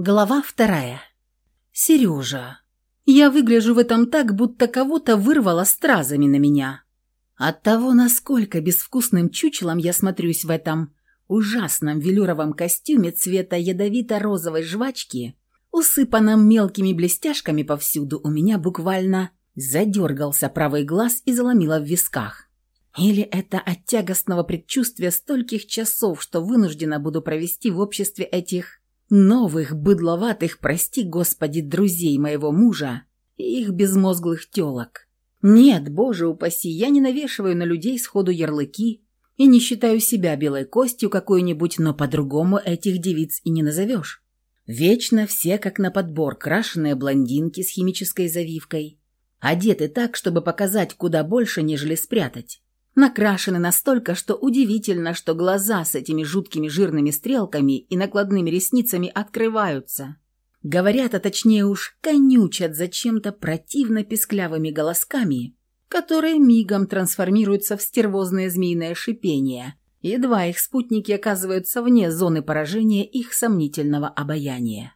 Глава вторая. Сережа. Я выгляжу в этом так, будто кого-то вырвало стразами на меня. От того, насколько безвкусным чучелом я смотрюсь в этом ужасном велюровом костюме цвета ядовито-розовой жвачки, усыпанном мелкими блестяшками повсюду, у меня буквально задергался правый глаз и заломило в висках. Или это от тягостного предчувствия стольких часов, что вынуждена буду провести в обществе этих новых, быдловатых, прости господи, друзей моего мужа и их безмозглых телок. Нет, боже упаси, я не навешиваю на людей сходу ярлыки и не считаю себя белой костью какой-нибудь, но по-другому этих девиц и не назовешь. Вечно все как на подбор, крашеные блондинки с химической завивкой, одеты так, чтобы показать куда больше, нежели спрятать. Накрашены настолько, что удивительно, что глаза с этими жуткими жирными стрелками и накладными ресницами открываются. Говорят, а точнее уж конючат зачем-то противно песклявыми голосками, которые мигом трансформируются в стервозное змеиное шипение. Едва их спутники оказываются вне зоны поражения их сомнительного обаяния.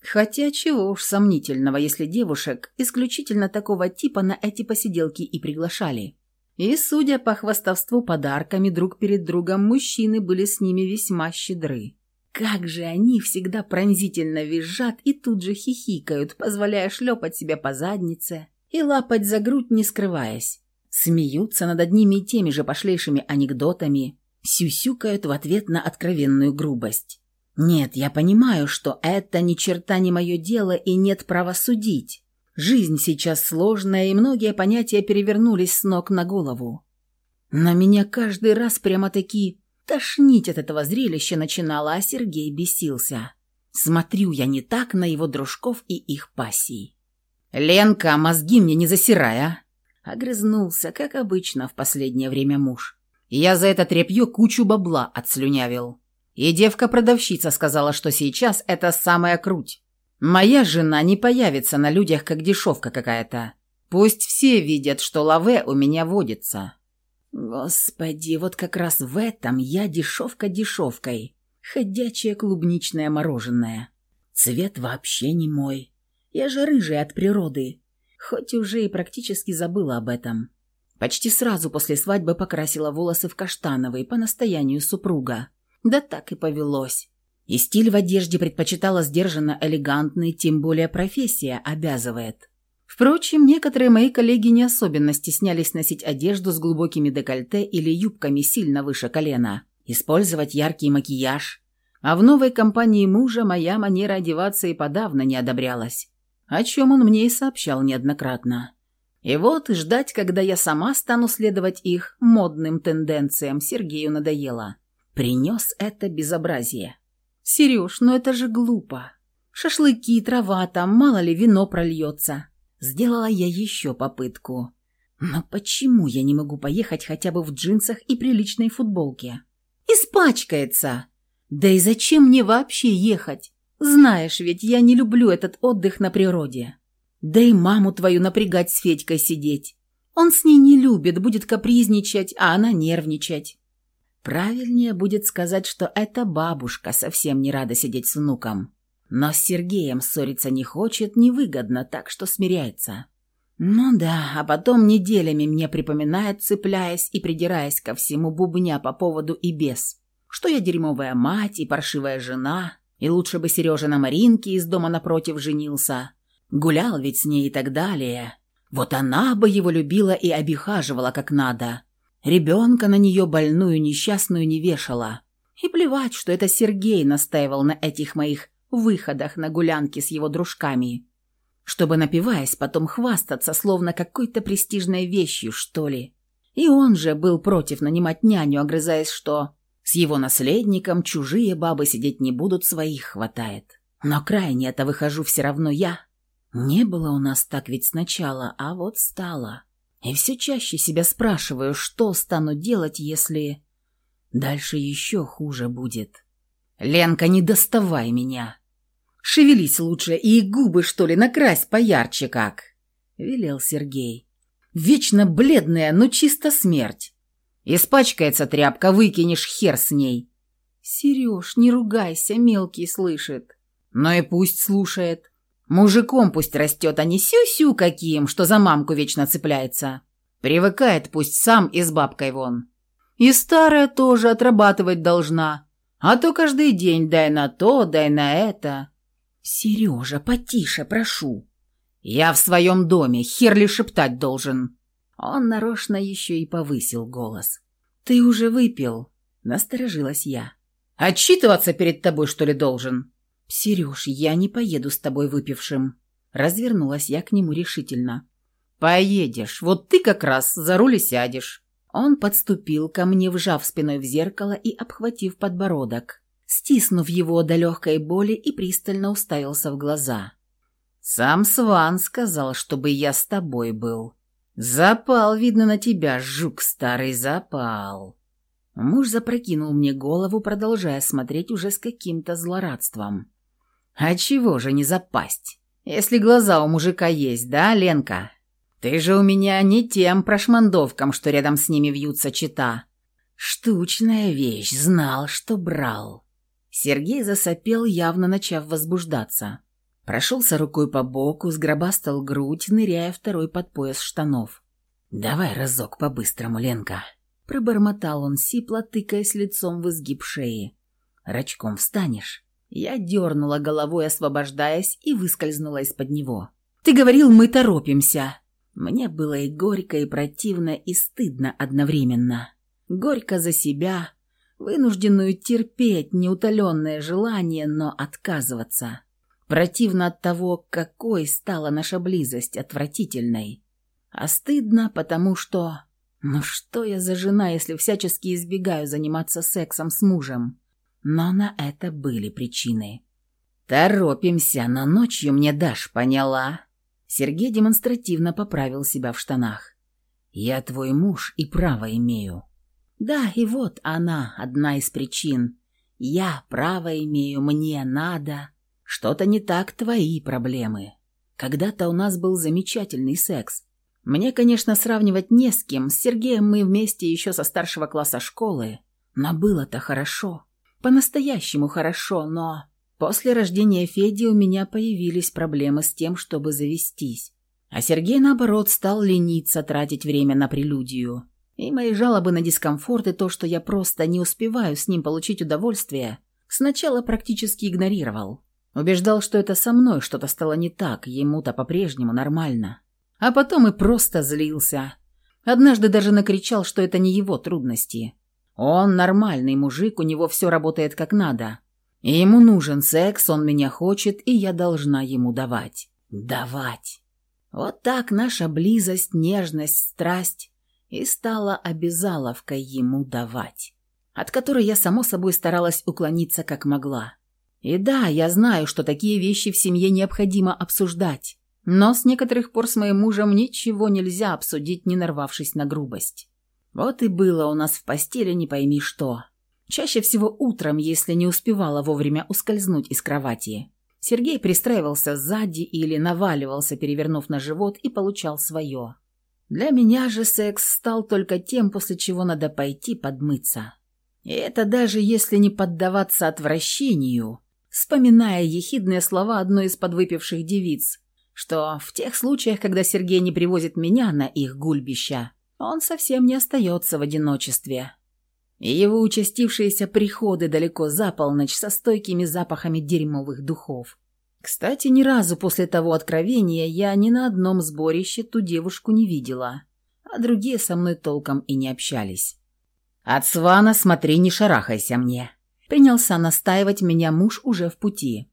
Хотя чего уж сомнительного, если девушек исключительно такого типа на эти посиделки и приглашали. И, судя по хвастовству подарками друг перед другом, мужчины были с ними весьма щедры. Как же они всегда пронзительно визжат и тут же хихикают, позволяя шлепать себя по заднице и лапать за грудь, не скрываясь. Смеются над одними и теми же пошлейшими анекдотами, сюсюкают в ответ на откровенную грубость. Нет, я понимаю, что это ни черта не мое дело и нет права судить. Жизнь сейчас сложная, и многие понятия перевернулись с ног на голову. На меня каждый раз прямо-таки тошнить от этого зрелища начинало, а Сергей бесился. Смотрю я не так на его дружков и их пассий. «Ленка, мозги мне не засирая!» Огрызнулся, как обычно в последнее время муж. «Я за это тряпье кучу бабла отслюнявил. И девка-продавщица сказала, что сейчас это самая круть. Моя жена не появится на людях, как дешевка какая-то. Пусть все видят, что лаве у меня водится. Господи, вот как раз в этом я дешевка дешевкой. Ходячее клубничное мороженое. Цвет вообще не мой. Я же рыжая от природы. Хоть уже и практически забыла об этом. Почти сразу после свадьбы покрасила волосы в каштановый по настоянию супруга. Да так и повелось. И стиль в одежде предпочитала сдержанно элегантный, тем более профессия обязывает. Впрочем, некоторые мои коллеги не особенно стеснялись носить одежду с глубокими декольте или юбками сильно выше колена, использовать яркий макияж. А в новой компании мужа моя манера одеваться и подавно не одобрялась, о чем он мне и сообщал неоднократно. И вот ждать, когда я сама стану следовать их модным тенденциям, Сергею надоело. Принес это безобразие. «Сереж, ну это же глупо. Шашлыки, трава там, мало ли вино прольется». Сделала я еще попытку. Но почему я не могу поехать хотя бы в джинсах и приличной футболке? Испачкается. Да и зачем мне вообще ехать? Знаешь ведь, я не люблю этот отдых на природе. Да и маму твою напрягать с Федькой сидеть. Он с ней не любит, будет капризничать, а она нервничать. Правильнее будет сказать, что эта бабушка совсем не рада сидеть с внуком. Но с Сергеем ссориться не хочет, невыгодно, так что смиряется. Ну да, а потом неделями мне припоминает, цепляясь и придираясь ко всему бубня по поводу и без. Что я дерьмовая мать и паршивая жена, и лучше бы Сережа на Маринке из дома напротив женился. Гулял ведь с ней и так далее. Вот она бы его любила и обихаживала как надо. Ребенка на нее больную несчастную не вешала. И плевать, что это Сергей настаивал на этих моих выходах на гулянки с его дружками. Чтобы, напиваясь, потом хвастаться, словно какой-то престижной вещью, что ли. И он же был против нанимать няню, огрызаясь, что с его наследником чужие бабы сидеть не будут, своих хватает. Но крайне это выхожу все равно я. Не было у нас так ведь сначала, а вот стало. И все чаще себя спрашиваю, что стану делать, если... Дальше еще хуже будет. «Ленка, не доставай меня!» «Шевелись лучше и губы, что ли, накрась поярче как!» — велел Сергей. «Вечно бледная, но чисто смерть. Испачкается тряпка, выкинешь хер с ней». «Сереж, не ругайся, мелкий слышит». Но и пусть слушает. Мужиком пусть растет, а не сю-сю каким, что за мамку вечно цепляется. Привыкает пусть сам и с бабкой вон. И старая тоже отрабатывать должна. А то каждый день дай на то, дай на это. Сережа, потише, прошу. Я в своем доме, хер ли шептать должен. Он нарочно еще и повысил голос. Ты уже выпил, насторожилась я. Отчитываться перед тобой, что ли, должен? Сереж, я не поеду с тобой выпившим. Развернулась я к нему решительно. Поедешь, вот ты как раз за руль сядешь. Он подступил ко мне, вжав спиной в зеркало и обхватив подбородок, стиснув его до легкой боли и пристально уставился в глаза. «Сам Сван сказал, чтобы я с тобой был. Запал, видно, на тебя, жук старый, запал». Муж запрокинул мне голову, продолжая смотреть уже с каким-то злорадством. «А чего же не запасть, если глаза у мужика есть, да, Ленка? Ты же у меня не тем прошмандовкам, что рядом с ними вьются чита. Штучная вещь, знал, что брал. Сергей засопел, явно начав возбуждаться. Прошелся рукой по боку, сгробастал грудь, ныряя второй под пояс штанов. «Давай разок по-быстрому, Ленка», — пробормотал он сипло, тыкаясь лицом в изгиб шеи. «Рачком встанешь?» Я дернула головой, освобождаясь, и выскользнула из-под него. «Ты говорил, мы торопимся!» Мне было и горько, и противно, и стыдно одновременно. Горько за себя, вынужденную терпеть неутоленное желание, но отказываться. Противно от того, какой стала наша близость отвратительной. А стыдно, потому что... Ну что я за жена, если всячески избегаю заниматься сексом с мужем? Но на это были причины. «Торопимся, но ночью мне дашь, поняла?» Сергей демонстративно поправил себя в штанах. «Я твой муж и право имею». «Да, и вот она, одна из причин. Я право имею, мне надо. Что-то не так твои проблемы. Когда-то у нас был замечательный секс. Мне, конечно, сравнивать не с кем. С Сергеем мы вместе еще со старшего класса школы. Но было-то хорошо. По-настоящему хорошо, но...» После рождения Феди у меня появились проблемы с тем, чтобы завестись. А Сергей, наоборот, стал лениться тратить время на прелюдию. И мои жалобы на дискомфорт и то, что я просто не успеваю с ним получить удовольствие, сначала практически игнорировал. Убеждал, что это со мной что-то стало не так, ему-то по-прежнему нормально. А потом и просто злился. Однажды даже накричал, что это не его трудности. Он нормальный мужик, у него все работает как надо. Ему нужен секс, он меня хочет, и я должна ему давать. Давать. Вот так наша близость, нежность, страсть и стала обязаловкой ему давать, от которой я, само собой, старалась уклониться как могла. И да, я знаю, что такие вещи в семье необходимо обсуждать, но с некоторых пор с моим мужем ничего нельзя обсудить, не нарвавшись на грубость. Вот и было у нас в постели не пойми что. Чаще всего утром, если не успевала вовремя ускользнуть из кровати. Сергей пристраивался сзади или наваливался, перевернув на живот, и получал свое. Для меня же секс стал только тем, после чего надо пойти подмыться. И это даже если не поддаваться отвращению, вспоминая ехидные слова одной из подвыпивших девиц, что в тех случаях, когда Сергей не привозит меня на их гульбища, он совсем не остается в одиночестве его участившиеся приходы далеко за полночь со стойкими запахами дерьмовых духов. Кстати, ни разу после того откровения я ни на одном сборище ту девушку не видела, а другие со мной толком и не общались. «От Свана смотри, не шарахайся мне», — принялся настаивать меня муж уже в пути.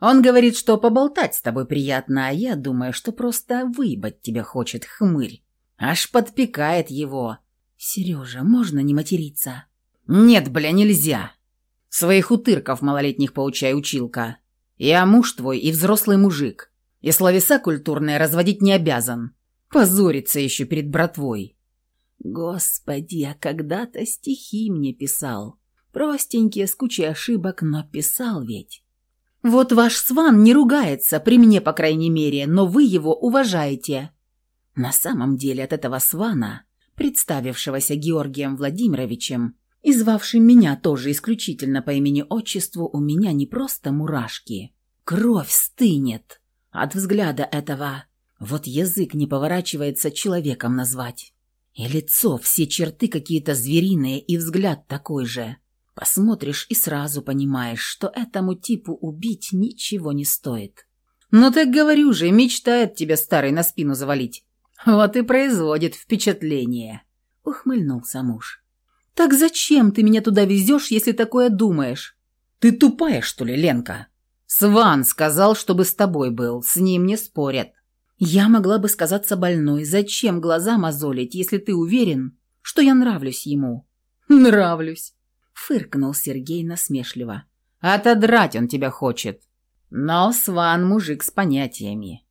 «Он говорит, что поболтать с тобой приятно, а я думаю, что просто выебать тебя хочет хмырь. Аж подпекает его». «Сережа, можно не материться?» «Нет, бля, нельзя. Своих утырков малолетних поучай, училка. Я муж твой и взрослый мужик. И словеса культурные разводить не обязан. Позориться еще перед братвой». Господи, я когда-то стихи мне писал. Простенькие, с кучей ошибок, но писал ведь. Вот ваш сван не ругается, при мне, по крайней мере, но вы его уважаете. На самом деле от этого свана, представившегося Георгием Владимировичем, и звавшим меня тоже исключительно по имени-отчеству, у меня не просто мурашки. Кровь стынет от взгляда этого. Вот язык не поворачивается человеком назвать. И лицо, все черты какие-то звериные, и взгляд такой же. Посмотришь и сразу понимаешь, что этому типу убить ничего не стоит. «Ну так говорю же, мечтает тебя старый на спину завалить. Вот и производит впечатление», — ухмыльнулся муж. «Так зачем ты меня туда везешь, если такое думаешь?» «Ты тупая, что ли, Ленка?» «Сван сказал, чтобы с тобой был, с ним не спорят». «Я могла бы сказаться больной. Зачем глаза мозолить, если ты уверен, что я нравлюсь ему?» «Нравлюсь», — фыркнул Сергей насмешливо. «Отодрать он тебя хочет. Но Сван мужик с понятиями.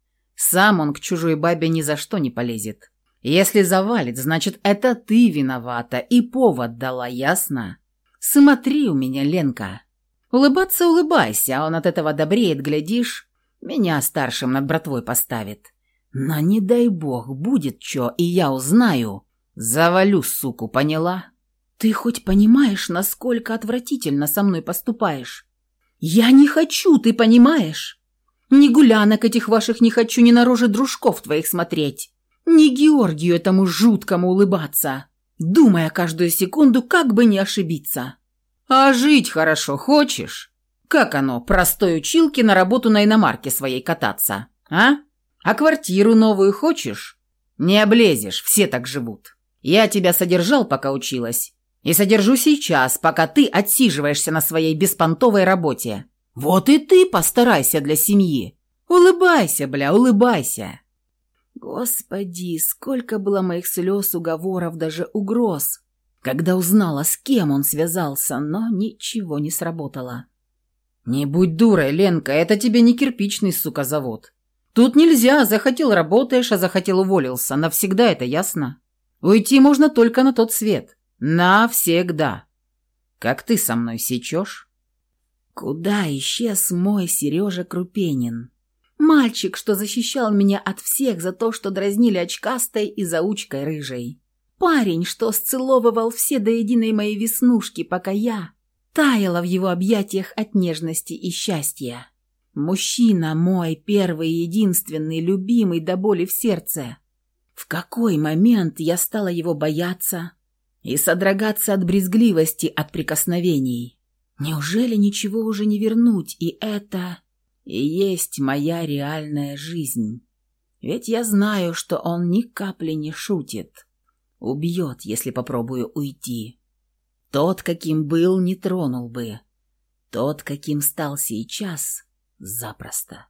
Сам он к чужой бабе ни за что не полезет. Если завалит, значит, это ты виновата и повод дала, ясно? Смотри у меня, Ленка. Улыбаться улыбайся, а он от этого добреет, глядишь, меня старшим над братвой поставит. Но не дай бог, будет чё, и я узнаю. Завалю, суку, поняла? Ты хоть понимаешь, насколько отвратительно со мной поступаешь? «Я не хочу, ты понимаешь? Ни гулянок этих ваших не хочу, ни на рожи дружков твоих смотреть, ни Георгию этому жуткому улыбаться, думая каждую секунду, как бы не ошибиться. А жить хорошо хочешь? Как оно, простой училке на работу на иномарке своей кататься, а? А квартиру новую хочешь? Не облезешь, все так живут. Я тебя содержал, пока училась, и содержу сейчас, пока ты отсиживаешься на своей беспонтовой работе. Вот и ты постарайся для семьи. Улыбайся, бля, улыбайся. Господи, сколько было моих слез, уговоров, даже угроз, когда узнала, с кем он связался, но ничего не сработало. «Не будь дурой, Ленка, это тебе не кирпичный, сука, завод. Тут нельзя, захотел работаешь, а захотел уволился, навсегда это ясно. Уйти можно только на тот свет». Навсегда. Как ты со мной сечешь? Куда исчез мой Сережа Крупенин? Мальчик, что защищал меня от всех за то, что дразнили очкастой и заучкой рыжей. Парень, что сцеловывал все до единой моей веснушки, пока я таяла в его объятиях от нежности и счастья. Мужчина мой, первый и единственный, любимый до боли в сердце. В какой момент я стала его бояться, и содрогаться от брезгливости от прикосновений. Неужели ничего уже не вернуть, и это и есть моя реальная жизнь? Ведь я знаю, что он ни капли не шутит. Убьет, если попробую уйти. Тот, каким был, не тронул бы. Тот, каким стал сейчас, запросто.